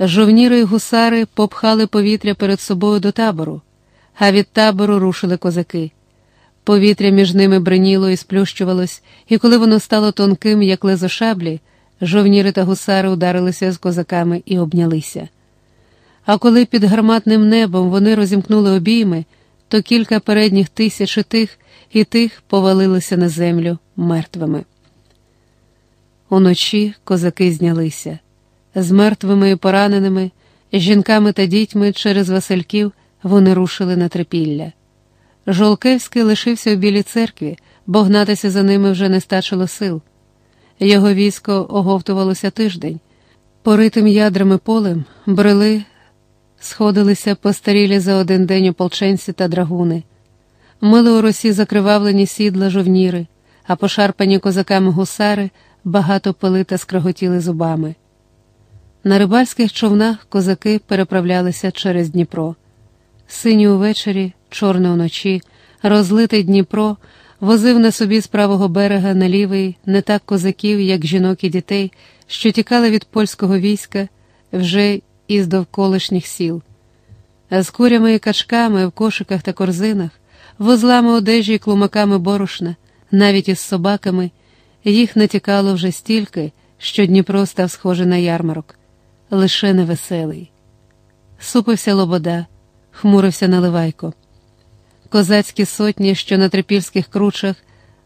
Жовніри й гусари попхали повітря перед собою до табору, а від табору рушили козаки. Повітря між ними бриніло і сплющувалось, і коли воно стало тонким, як лезо шаблі, жовніри та гусари ударилися з козаками і обнялися. А коли під гарматним небом вони розімкнули обійми, то кілька передніх тисяч і тих і тих повалилися на землю мертвими. Уночі козаки знялися. З мертвими і пораненими, жінками та дітьми через Васильків вони рушили на трипілля. Жолкевський лишився у білій церкві, бо гнатися за ними вже не стачило сил. Його військо оговтувалося тиждень, поритим ядрами полем брели, сходилися постарілі за один день ополченці та драгуни. Мили у росі закривавлені сідла жовніри, а пошарпані козаками гусари багато пили та скроготіли зубами. На рибальських човнах козаки переправлялися через Дніпро. Синій увечері, чорне уночі, розлитий Дніпро возив на собі з правого берега на лівий не так козаків, як жінок і дітей, що тікали від польського війська вже із довколишніх сіл. А з курями і качками в кошиках та корзинах, возлами одежі і клумаками борошна, навіть із собаками, їх натікало вже стільки, що Дніпро став схожий на ярмарок лише невеселий. Супився лобода, хмурився наливайко. Козацькі сотні, що на трипільських кручах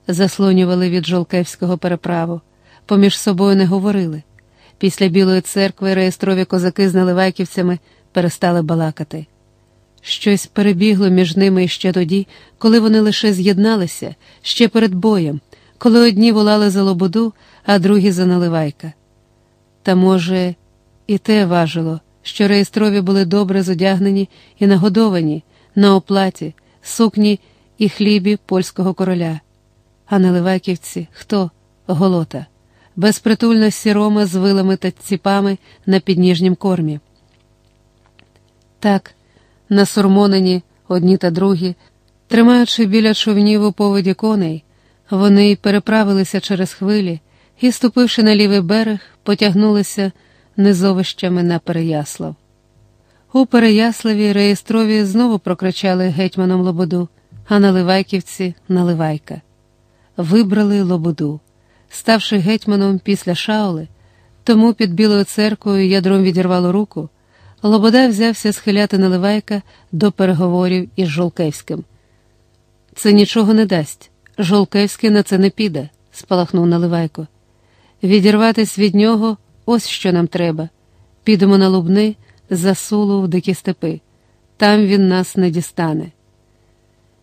заслонювали від Жолкевського переправу, поміж собою не говорили. Після Білої церкви реєстрові козаки з наливайківцями перестали балакати. Щось перебігло між ними ще тоді, коли вони лише з'єдналися, ще перед боєм, коли одні волали за лободу, а другі за наливайка. Та, може, і те важило, що реєстрові були добре зодягнені і нагодовані на оплаті, сукні і хлібі польського короля. А на наливайківці хто? Голота, безпритульна сірома з вилами та ціпами на підніжнім кормі. Так, насурмонені одні та другі, тримаючи біля човнів у поводі коней, вони переправилися через хвилі і, ступивши на лівий берег, потягнулися низовищами на Переяслав. У Переяславі реєстрові знову прокричали гетьманом Лободу, а наливайківці наливайка. Вибрали Лободу, ставши гетьманом після шаули, тому під Білою церквою ядром відірвало руку. Лобода взявся схиляти наливайка до переговорів із Жолкевським. Це нічого не дасть. Жолкевський на це не піде, спалахнув наливайко. Відірватись від нього Ось що нам треба. Підемо на лубни, засулу в дикі степи. Там він нас не дістане.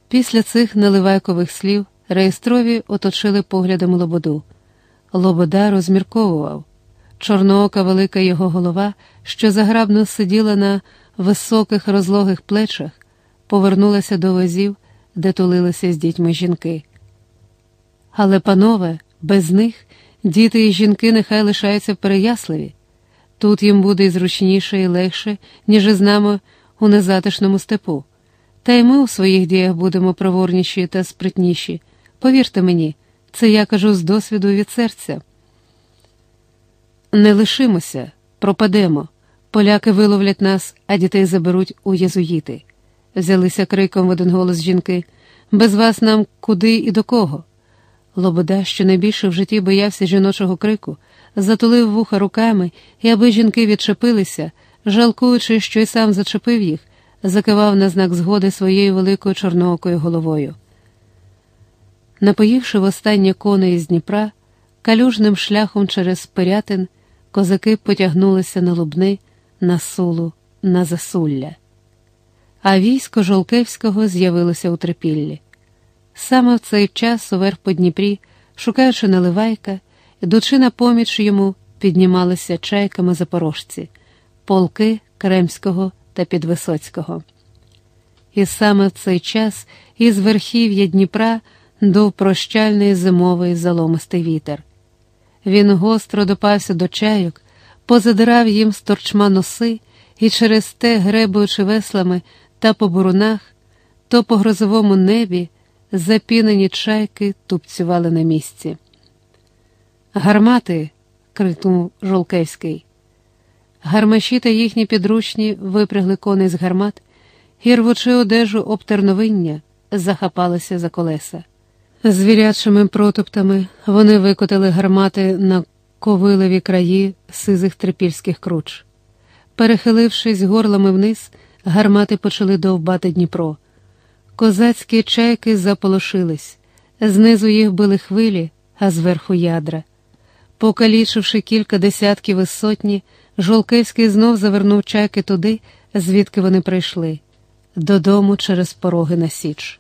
Після цих наливайкових слів реєстрові оточили поглядом лободу. Лобода розмірковував. Чорноока велика його голова, що заграбно сиділа на високих розлогих плечах, повернулася до возів, де тулилися з дітьми жінки. Але, панове, без них Діти і жінки нехай лишаються в Переяславі. Тут їм буде і зручніше і легше, ніж із нами у незатишному степу. Та й ми у своїх діях будемо проворніші та спритніші. Повірте мені, це я кажу з досвіду від серця. Не лишимося, пропадемо. Поляки виловлять нас, а дітей заберуть у єзуїти. Взялися криком в один голос жінки. Без вас нам куди і до кого? Лобода, що найбільше в житті боявся жіночого крику, затулив вуха руками і, аби жінки відчепилися, жалкуючи, що й сам зачепив їх, закивав на знак згоди своєю великою чорноокою головою. Напоївши востаннє коней з Дніпра, калюжним шляхом через Пирятин, козаки потягнулися на лубни, на сулу, на засулля. А військо Жолкевського з'явилося у трипіллі. Саме в цей час уверх по Дніпрі, шукаючи наливайка, ідучи на поміч йому, піднімалися чайками запорожці, полки Кремського та Підвисоцького. І саме в цей час із верхів'я Дніпра дув прощальний зимовий заломистий вітер. Він гостро допався до чайок, позадирав їм з торчма носи і через те, гребуючи веслами та по бурунах, то по грозовому небі запінені чайки тупцювали на місці. Гармати. крикнув Жолкевський. Гармаші та їхні підручні випрягли коней з гармат і, рвучи одежу об терновиння, захапалися за колеса. Звірячими протоптами вони викотили гармати на ковилеві краї сизих трипільських круч. Перехилившись горлами вниз, гармати почали довбати Дніпро. Козацькі чайки заполошились, знизу їх били хвилі, а зверху ядра. Покалічивши кілька десятків із сотні, Жолкевський знов завернув чайки туди, звідки вони прийшли, додому через пороги на Січ.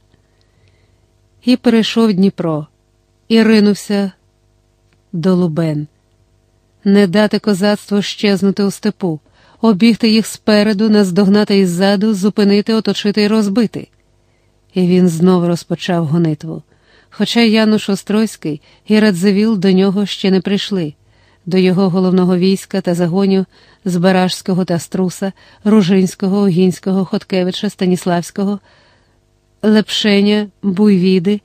І перейшов Дніпро, і ринувся до Лубен. Не дати козацтву щезнути у степу, обігти їх спереду, наздогнати іззаду, зупинити, оточити і розбити. І він знов розпочав гонитву. Хоча Януш Остройський і Радзивіл до нього ще не прийшли, до його головного війська та загонів з Барашського та Струса, Ружинського, Огінського, Хоткевича, Станіславського, Лепшеня, Буйвіди,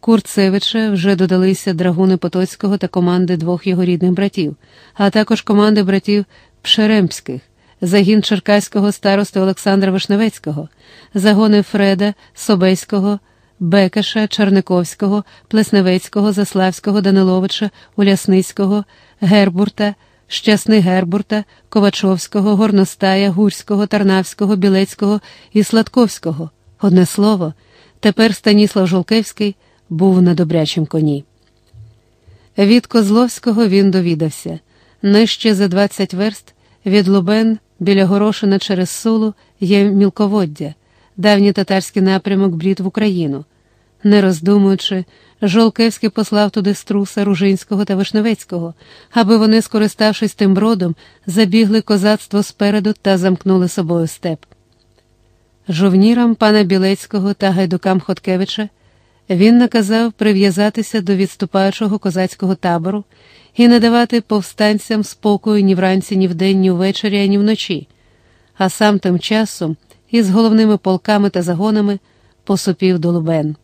Курцевича вже додалися драгуни Потоцького та команди двох його рідних братів, а також команди братів Пшеремських, загін Черкаського старости Олександра Вишневецького, загони Фреда, Собейського. Бекеша, Черниковського, Плесневецького, Заславського, Даниловича, Улясницького, Гербурта, Щасни Гербурта, Ковачовського, Горностая, Гурського, Тарнавського, Білецького і Сладковського. Одне слово, тепер Станіслав Жолкевський був на добрячім коні. Від Козловського він довідався нижче за 20 верст від Лубен біля Горошина через Сулу є мілководдя давній татарський напрямок брід в Україну. Не роздумуючи, Жолкевський послав туди струса Ружинського та Вишневецького, аби вони, скориставшись тим бродом, забігли козацтво спереду та замкнули собою степ. Жовнірам пана Білецького та гайдукам Хоткевича він наказав прив'язатися до відступаючого козацького табору і не давати повстанцям спокою ні вранці, ні вдень, ні ввечері, ані вночі, а сам тим часом із головними полками та загонами посупів до Лубен.